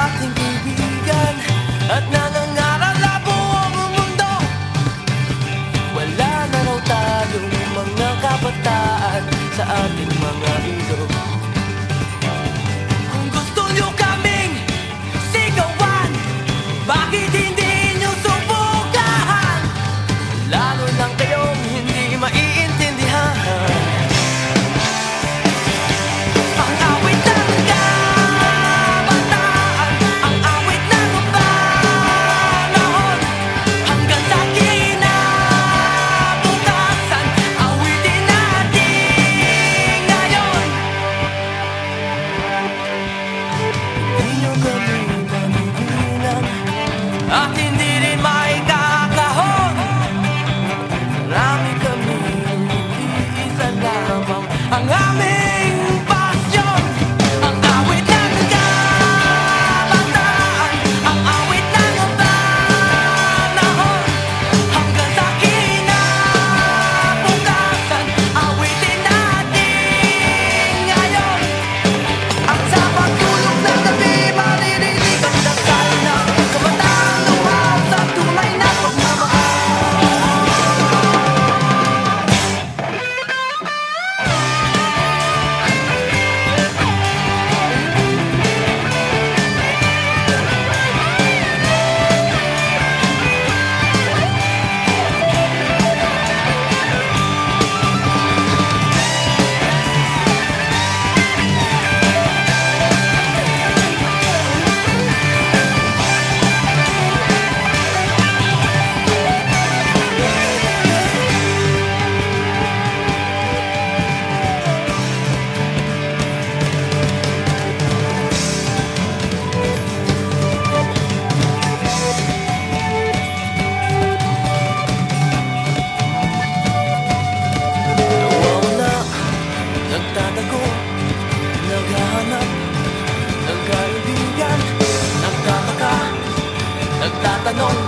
Sa aking No.